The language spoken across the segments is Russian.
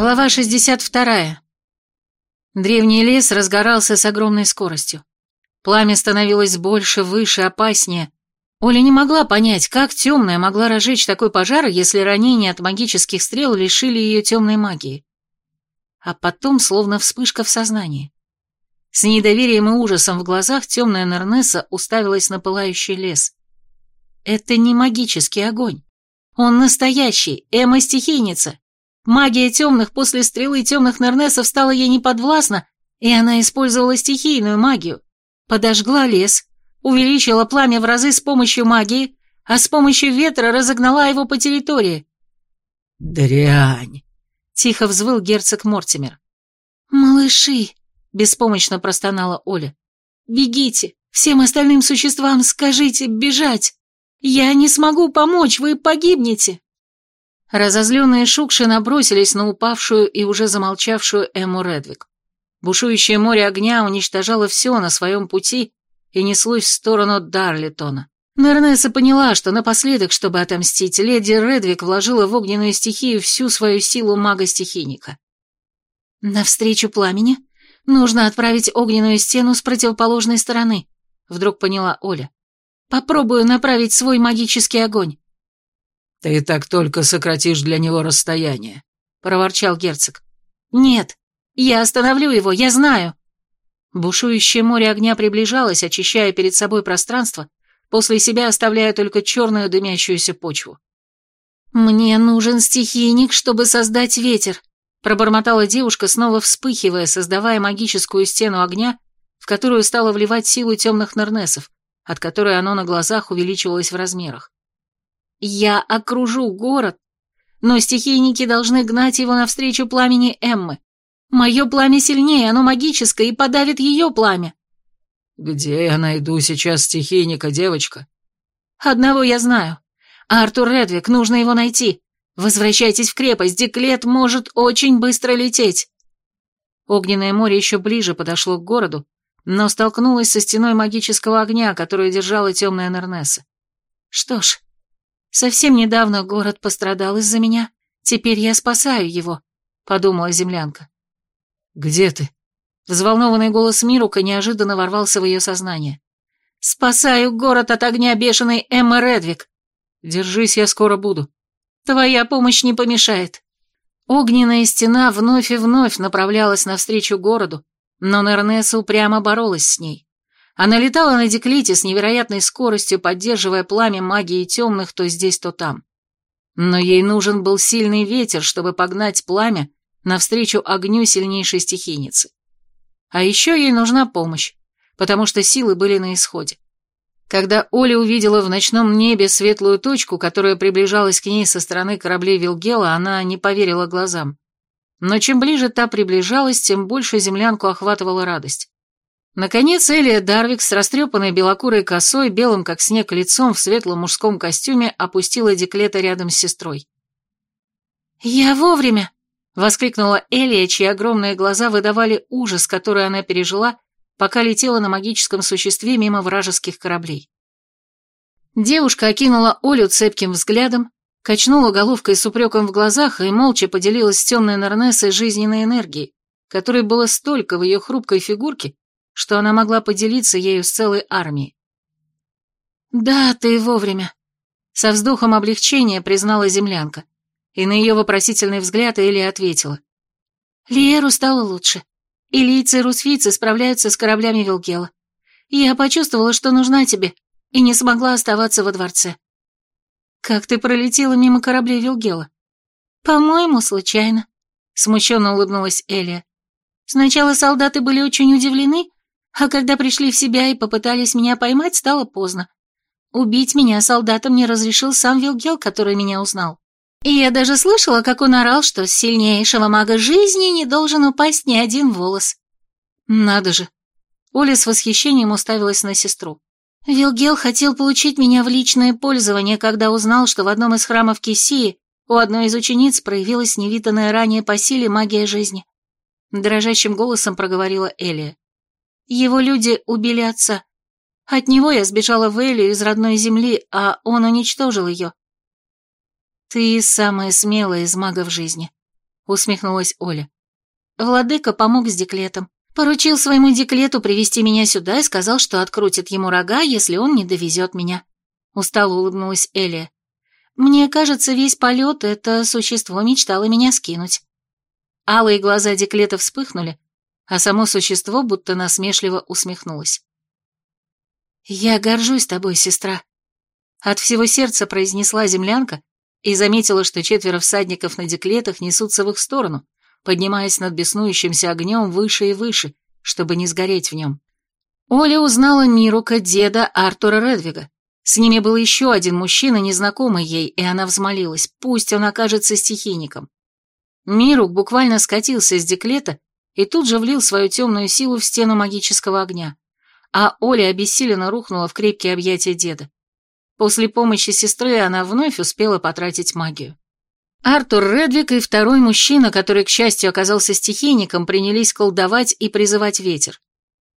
Глава 62. Древний лес разгорался с огромной скоростью. Пламя становилось больше, выше, опаснее. Оля не могла понять, как темная могла разжечь такой пожар, если ранения от магических стрел лишили ее темной магии. А потом словно вспышка в сознании. С недоверием и ужасом в глазах темная Нернесса уставилась на пылающий лес. Это не магический огонь. Он настоящий, Эмма-стихийница. Магия темных после стрелы темных Нернесов стала ей неподвластна, и она использовала стихийную магию. Подожгла лес, увеличила пламя в разы с помощью магии, а с помощью ветра разогнала его по территории. «Дрянь!» — тихо взвыл герцог Мортимер. «Малыши!» — беспомощно простонала Оля. «Бегите! Всем остальным существам скажите бежать! Я не смогу помочь, вы погибнете!» Разозленные шукши набросились на упавшую и уже замолчавшую Эму Редвик. Бушующее море огня уничтожало все на своем пути и неслось в сторону Дарлитона. Нернесса поняла, что напоследок, чтобы отомстить, леди Редвик вложила в огненную стихию всю свою силу мага-стихийника. «Навстречу пламени нужно отправить огненную стену с противоположной стороны», — вдруг поняла Оля. «Попробую направить свой магический огонь. «Ты так только сократишь для него расстояние», — проворчал герцог. «Нет, я остановлю его, я знаю». Бушующее море огня приближалось, очищая перед собой пространство, после себя оставляя только черную дымящуюся почву. «Мне нужен стихийник, чтобы создать ветер», — пробормотала девушка, снова вспыхивая, создавая магическую стену огня, в которую стала вливать силу темных нернесов, от которой оно на глазах увеличивалось в размерах. Я окружу город, но стихийники должны гнать его навстречу пламени Эммы. Мое пламя сильнее, оно магическое и подавит ее пламя. Где я найду сейчас стихийника, девочка? Одного я знаю. Артур Редвик, нужно его найти. Возвращайтесь в крепость, Деклет может очень быстро лететь. Огненное море еще ближе подошло к городу, но столкнулось со стеной магического огня, которую держала темная Нернесса. Что ж, Совсем недавно город пострадал из-за меня, теперь я спасаю его», — подумала землянка. «Где ты?» Взволнованный голос Мирука неожиданно ворвался в ее сознание. «Спасаю город от огня бешеной Эммы Редвик!» «Держись, я скоро буду». «Твоя помощь не помешает». Огненная стена вновь и вновь направлялась навстречу городу, но Нернесса упрямо боролась с ней. Она летала на деклите с невероятной скоростью, поддерживая пламя магии темных то здесь, то там. Но ей нужен был сильный ветер, чтобы погнать пламя навстречу огню сильнейшей стихийницы. А еще ей нужна помощь, потому что силы были на исходе. Когда Оля увидела в ночном небе светлую точку, которая приближалась к ней со стороны кораблей Вилгела, она не поверила глазам. Но чем ближе та приближалась, тем больше землянку охватывала радость. Наконец Элия Дарвик с растрепанной белокурой косой, белым как снег лицом в светлом мужском костюме опустила деклета рядом с сестрой. «Я вовремя!» — воскликнула Элия, чьи огромные глаза выдавали ужас, который она пережила, пока летела на магическом существе мимо вражеских кораблей. Девушка окинула Олю цепким взглядом, качнула головкой с упреком в глазах и молча поделилась с темной Нернессой жизненной энергией, которой было столько в ее хрупкой фигурке, что она могла поделиться ею с целой армией. «Да, ты вовремя», — со вздохом облегчения признала землянка, и на ее вопросительный взгляд Элия ответила. «Лиеру стало лучше. Илийцы и русфийцы справляются с кораблями Вилгела. Я почувствовала, что нужна тебе, и не смогла оставаться во дворце». «Как ты пролетела мимо кораблей Вилгела?» «По-моему, случайно», — смущенно улыбнулась Элия. «Сначала солдаты были очень удивлены, а когда пришли в себя и попытались меня поймать, стало поздно. Убить меня солдатам не разрешил сам Вилгел, который меня узнал. И я даже слышала, как он орал, что с сильнейшего мага жизни не должен упасть ни один волос. Надо же. Оля с восхищением уставилась на сестру. Вилгел хотел получить меня в личное пользование, когда узнал, что в одном из храмов Кисии у одной из учениц проявилась невиданная ранее по силе магия жизни. Дрожащим голосом проговорила Элия. Его люди убили отца. От него я сбежала в Элию из родной земли, а он уничтожил ее. Ты самая смелая из магов жизни. — усмехнулась Оля. Владыка помог с деклетом. Поручил своему деклету привести меня сюда и сказал, что открутит ему рога, если он не довезет меня. Устало улыбнулась Элия. Мне кажется, весь полет это существо мечтало меня скинуть. Алые глаза деклета вспыхнули, а само существо будто насмешливо усмехнулось. «Я горжусь тобой, сестра», — от всего сердца произнесла землянка и заметила, что четверо всадников на деклетах несутся в их сторону, поднимаясь над беснующимся огнем выше и выше, чтобы не сгореть в нем. Оля узнала Мирука, деда Артура Редвига. С ними был еще один мужчина, незнакомый ей, и она взмолилась, пусть он окажется стихийником. Мирук буквально скатился с деклета и тут же влил свою темную силу в стену магического огня, а Оля обессиленно рухнула в крепкие объятия деда. После помощи сестры она вновь успела потратить магию. Артур Редвик и второй мужчина, который, к счастью, оказался стихийником, принялись колдовать и призывать ветер.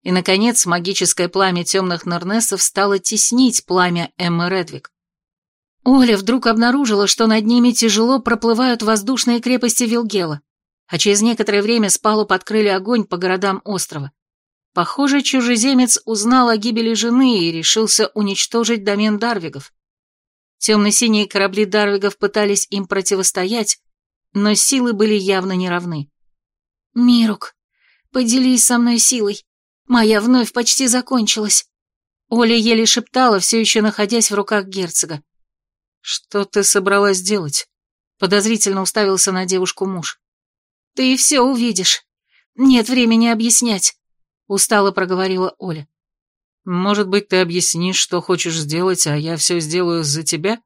И, наконец, магическое пламя темных Норнесов стало теснить пламя Эммы Редвик. Оля вдруг обнаружила, что над ними тяжело проплывают воздушные крепости Вилгела, а через некоторое время с палуб открыли огонь по городам острова. Похоже, чужеземец узнал о гибели жены и решился уничтожить домен Дарвигов. Темно-синие корабли Дарвигов пытались им противостоять, но силы были явно неравны. «Мирук, поделись со мной силой. Моя вновь почти закончилась». Оля еле шептала, все еще находясь в руках герцога. «Что ты собралась делать?» Подозрительно уставился на девушку муж. «Ты все увидишь. Нет времени объяснять», — устало проговорила Оля. «Может быть, ты объяснишь, что хочешь сделать, а я все сделаю за тебя?»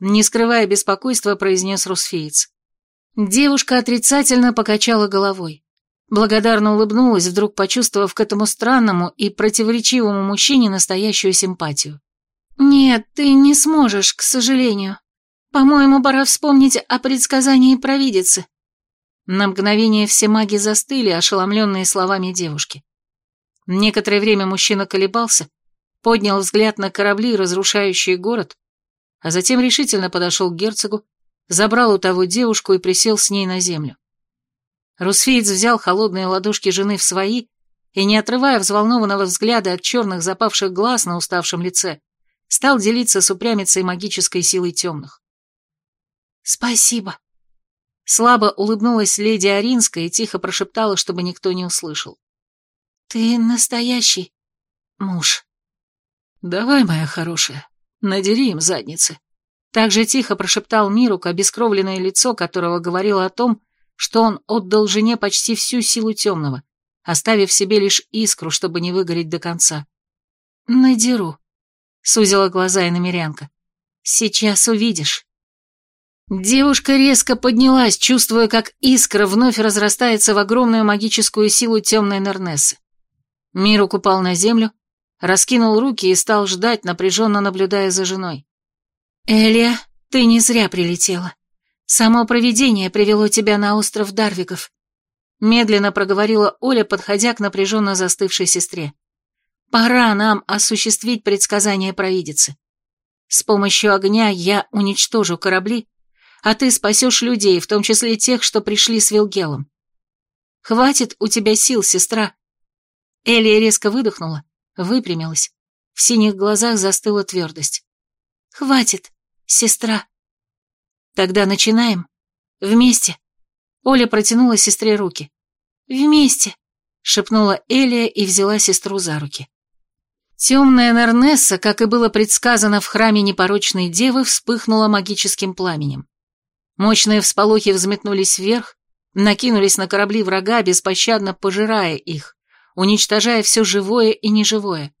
Не скрывая беспокойства, произнес Русфеец. Девушка отрицательно покачала головой. Благодарно улыбнулась, вдруг почувствовав к этому странному и противоречивому мужчине настоящую симпатию. «Нет, ты не сможешь, к сожалению. По-моему, пора вспомнить о предсказании провидицы». На мгновение все маги застыли, ошеломленные словами девушки. Некоторое время мужчина колебался, поднял взгляд на корабли, разрушающие город, а затем решительно подошел к герцогу, забрал у того девушку и присел с ней на землю. Русфеец взял холодные ладошки жены в свои и, не отрывая взволнованного взгляда от черных запавших глаз на уставшем лице, стал делиться с упрямицей магической силой темных. «Спасибо», Слабо улыбнулась леди Аринская и тихо прошептала, чтобы никто не услышал. «Ты настоящий муж». «Давай, моя хорошая, надери им задницы». Так же тихо прошептал Мирук, обескровленное лицо которого говорило о том, что он отдал жене почти всю силу темного, оставив себе лишь искру, чтобы не выгореть до конца. «Надеру», — сузила глаза иномерянка. «Сейчас увидишь». Девушка резко поднялась, чувствуя, как искра вновь разрастается в огромную магическую силу темной Нернессы. Мирук упал на землю, раскинул руки и стал ждать, напряженно наблюдая за женой. «Элия, ты не зря прилетела. Само провидение привело тебя на остров Дарвиков», медленно проговорила Оля, подходя к напряженно застывшей сестре. «Пора нам осуществить предсказание провидицы. С помощью огня я уничтожу корабли, а ты спасешь людей, в том числе тех, что пришли с Вилгелом. Хватит у тебя сил, сестра, Элия резко выдохнула, выпрямилась. В синих глазах застыла твердость. «Хватит, сестра». «Тогда начинаем. Вместе». Оля протянула сестре руки. «Вместе», — шепнула Элия и взяла сестру за руки. Темная Нернесса, как и было предсказано в храме непорочной девы, вспыхнула магическим пламенем. Мощные всполохи взметнулись вверх, накинулись на корабли врага, беспощадно пожирая их уничтожая все живое и неживое.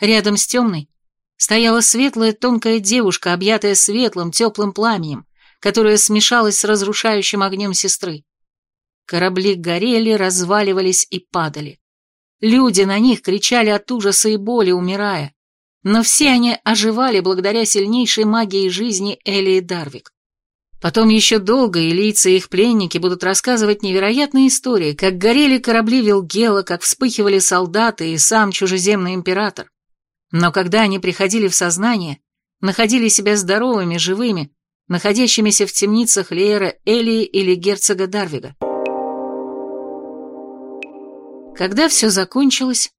Рядом с темной стояла светлая тонкая девушка, объятая светлым теплым пламенем, которая смешалась с разрушающим огнем сестры. Корабли горели, разваливались и падали. Люди на них кричали от ужаса и боли, умирая. Но все они оживали благодаря сильнейшей магии жизни Элии Дарвик. Потом еще долго илийцы и их пленники будут рассказывать невероятные истории, как горели корабли Вилгела, как вспыхивали солдаты и сам чужеземный император. Но когда они приходили в сознание, находили себя здоровыми, живыми, находящимися в темницах Леера Элии или герцога Дарвига. Когда все закончилось,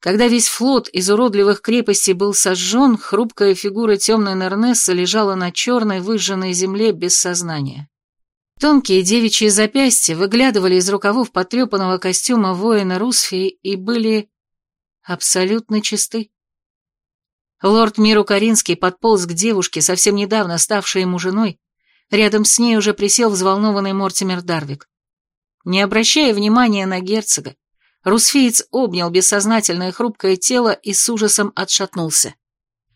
когда весь флот из уродливых крепостей был сожжен, хрупкая фигура темной Нернесса лежала на черной выжженной земле без сознания. Тонкие девичьи запястья выглядывали из рукавов потрепанного костюма воина Русфии и были абсолютно чисты. Лорд Миру Каринский подполз к девушке, совсем недавно ставшей ему женой, рядом с ней уже присел взволнованный Мортимер Дарвик. Не обращая внимания на герцога, Русфиец обнял бессознательное хрупкое тело и с ужасом отшатнулся.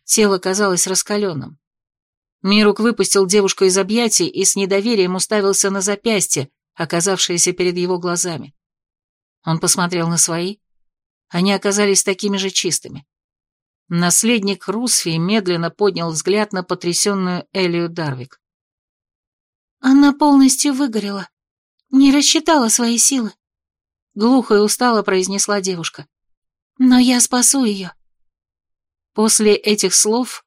Тело казалось раскаленным. Мирук выпустил девушку из объятий и с недоверием уставился на запястье, оказавшееся перед его глазами. Он посмотрел на свои. Они оказались такими же чистыми. Наследник Русфии медленно поднял взгляд на потрясенную Элию Дарвик. «Она полностью выгорела. Не рассчитала свои силы. Глухо и устало произнесла девушка. «Но я спасу ее». После этих слов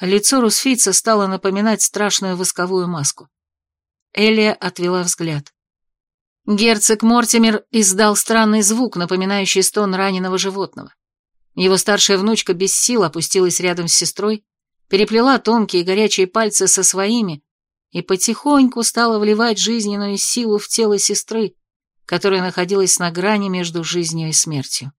лицо Русфийца стало напоминать страшную восковую маску. Элия отвела взгляд. Герцог Мортимер издал странный звук, напоминающий стон раненого животного. Его старшая внучка без сил опустилась рядом с сестрой, переплела тонкие горячие пальцы со своими и потихоньку стала вливать жизненную силу в тело сестры, которая находилась на грани между жизнью и смертью.